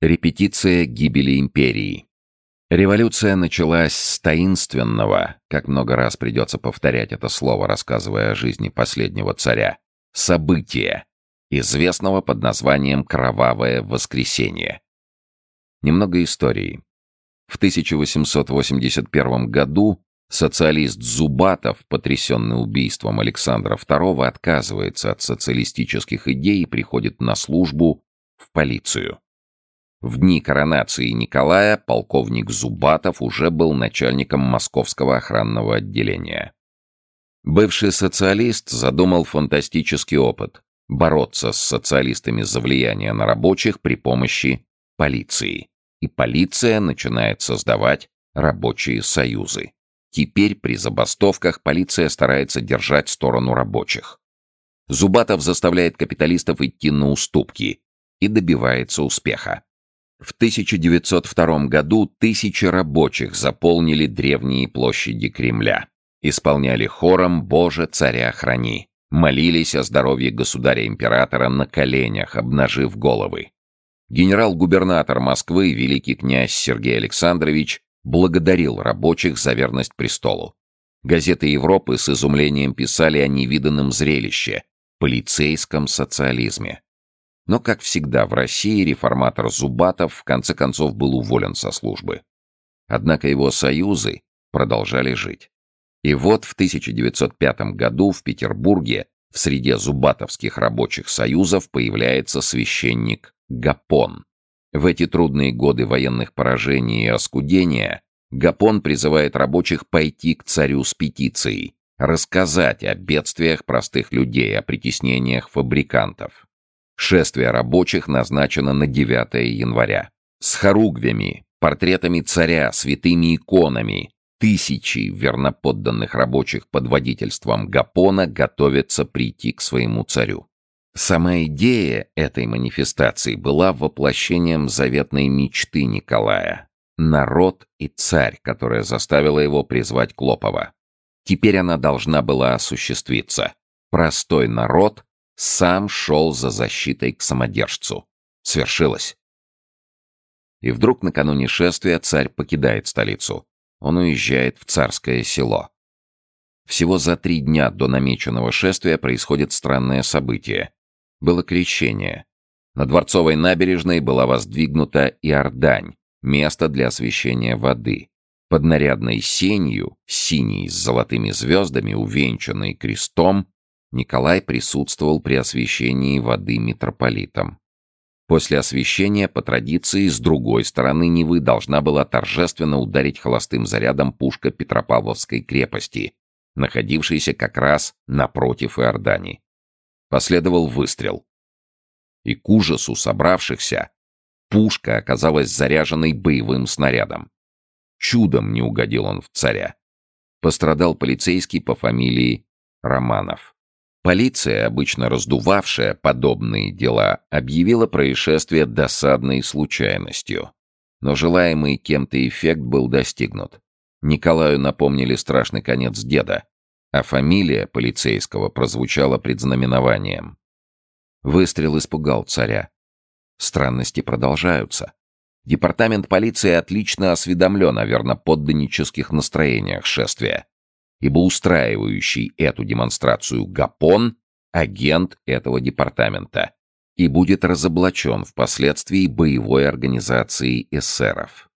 Репетиция гибели империи. Революция началась с таинственного, как много раз придется повторять это слово, рассказывая о жизни последнего царя, события, известного под названием «Кровавое воскресенье». Немного истории. В 1881 году социалист Зубатов, потрясенный убийством Александра II, отказывается от социалистических идей и приходит на службу в полицию. В дни коронации Николая полковник Зубатов уже был начальником московского охранного отделения. Бывший социалист задумал фантастический опыт – бороться с социалистами за влияние на рабочих при помощи полиции. И полиция начинает создавать рабочие союзы. Теперь при забастовках полиция старается держать сторону рабочих. Зубатов заставляет капиталистов идти на уступки и добивается успеха. В 1902 году тысячи рабочих заполнили древние площади Кремля. Исполняли хором «Боже, царя храни». Молились о здоровье государя-императора на коленях, обнажив головы. Генерал-губернатор Москвы, великий князь Сергей Александрович, благодарил рабочих за верность престолу. Газеты Европы с изумлением писали о невиданном зрелище – полицейском социализме. Но, как всегда в России, реформатор Зубатов в конце концов был уволен со службы. Однако его союзы продолжали жить. И вот в 1905 году в Петербурге в среде зубатовских рабочих союзов появляется священник Гапон. В эти трудные годы военных поражений и оскудения Гапон призывает рабочих пойти к царю с петицией, рассказать о бедствиях простых людей, о притеснениях фабрикантов. Шествие рабочих назначено на 9 января. С хоругвями, портретами царя, святыми иконами, тысячи верноподданных рабочих под водительством Гапона готовятся прийти к своему царю. Сама идея этой манифестации была воплощением заветной мечты Николая — народ и царь, которая заставила его призвать Клопова. Теперь она должна была осуществиться. Простой народ сам шел за защитой к самодержцу. Свершилось. И вдруг накануне шествия царь покидает столицу. Он уезжает в царское село. Всего за три дня до намеченного шествия происходит странное событие. Было крещение. На Дворцовой набережной была воздвигнута Иордань, место для освещения воды. Под нарядной сенью, синей с золотыми звездами, увенчанной крестом, Николай присутствовал при освящении воды митрополитом. После освящения, по традиции, с другой стороны Невы должна была торжественно ударить холостым зарядом пушка Петропавловской крепости, находившейся как раз напротив Иордани. Последовал выстрел. И к ужасу собравшихся пушка оказалась заряженной боевым снарядом. Чудом не угодил он в царя. Пострадал полицейский по фамилии Романов. Полиция, обычно раздувавшая подобные дела, объявила происшествие досадной случайностью. Но желаемый кем-то эффект был достигнут. Николаю напомнили страшный конец деда, а фамилия полицейского прозвучала предзнаменованием. Выстрел испугал царя. Странности продолжаются. Департамент полиции отлично осведомлен о верноподданнических настроениях шествия ибо устраивающий эту демонстрацию Гапон — агент этого департамента и будет разоблачен впоследствии боевой организацией эсеров.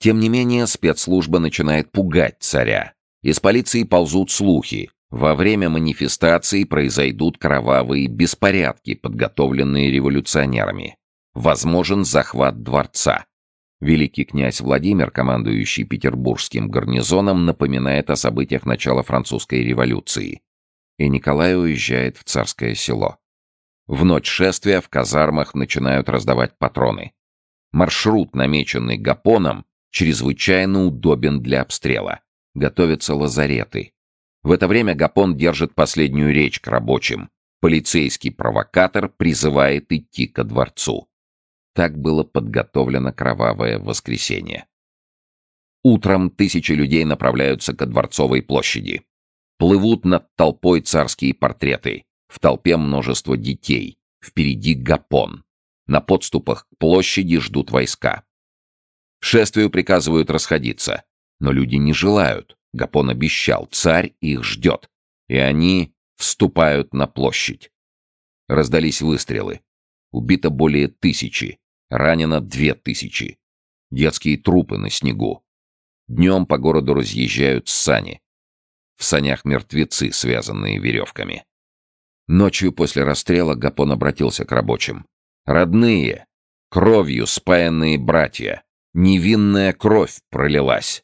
Тем не менее, спецслужба начинает пугать царя. Из полиции ползут слухи. Во время манифестации произойдут кровавые беспорядки, подготовленные революционерами. Возможен захват дворца. Великий князь Владимир, командующий петербургским гарнизоном, напоминает о событиях начала французской революции. И Николай уезжает в царское село. В ночь шествия в казармах начинают раздавать патроны. Маршрут, намеченный Гапоном, чрезвычайно удобен для обстрела. Готовятся лазареты. В это время Гапон держит последнюю речь к рабочим. Полицейский провокатор призывает идти ко дворцу. Так было подготовлено кровавое воскресенье. Утром тысячи людей направляются ко Дворцовой площади. Плывут над толпой царские портреты. В толпе множество детей. Впереди Гапон. На подступах к площади ждут войска. Шествию приказывают расходиться. Но люди не желают. Гапон обещал, царь их ждет. И они вступают на площадь. Раздались выстрелы. Убито более тысячи, ранено две тысячи. Детские трупы на снегу. Днем по городу разъезжают сани. В санях мертвецы, связанные веревками. Ночью после расстрела Гапон обратился к рабочим. «Родные, кровью спаянные братья, невинная кровь пролилась.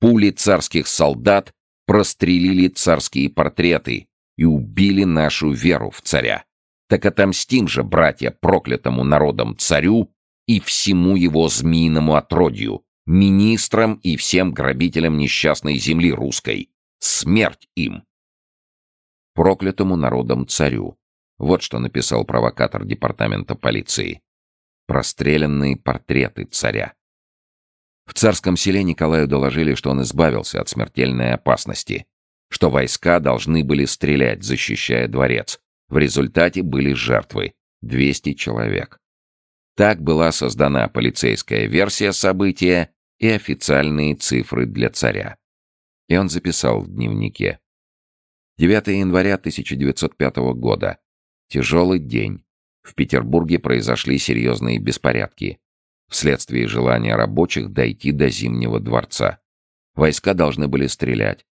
Пули царских солдат прострелили царские портреты и убили нашу веру в царя. Так отомстим же, братья, проклятому народом царю и всему его змеиному отродью, министрам и всем грабителям несчастной земли русской. Смерть им! Проклятому народом царю. Вот что написал провокатор департамента полиции. Простреленные портреты царя. В царском селе Николаю доложили, что он избавился от смертельной опасности, что войска должны были стрелять, защищая дворец. В результате были жертвы — 200 человек. Так была создана полицейская версия события и официальные цифры для царя. И он записал в дневнике. 9 января 1905 года. Тяжелый день. В Петербурге произошли серьезные беспорядки вследствие желания рабочих дойти до Зимнего дворца. Войска должны были стрелять.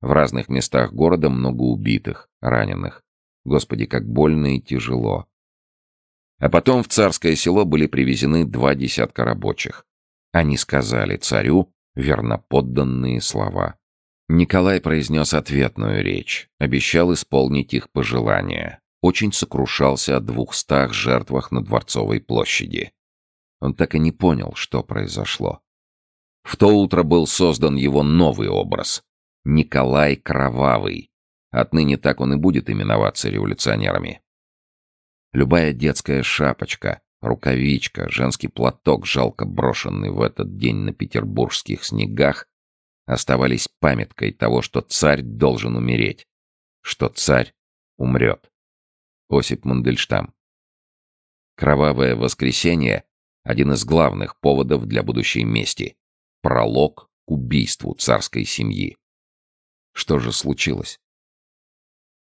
В разных местах города много убитых, раненых. Господи, как больно и тяжело. А потом в царское село были привезены два десятка рабочих. Они сказали царю верноподданные слова. Николай произнес ответную речь, обещал исполнить их пожелания. Очень сокрушался о двухстах жертвах на Дворцовой площади. Он так и не понял, что произошло. В то утро был создан его новый образ — Николай Кровавый. Отныне так он и будет именоваться революционерами. Любая детская шапочка, рукавичка, женский платок, жалко брошенный в этот день на петербургских снегах, оставались памяткой того, что царь должен умереть, что царь умрет. Осип Мандельштам. Кровавое воскресенье один из главных поводов для будущей мести. Пролог к убийству царской семьи. Что же случилось?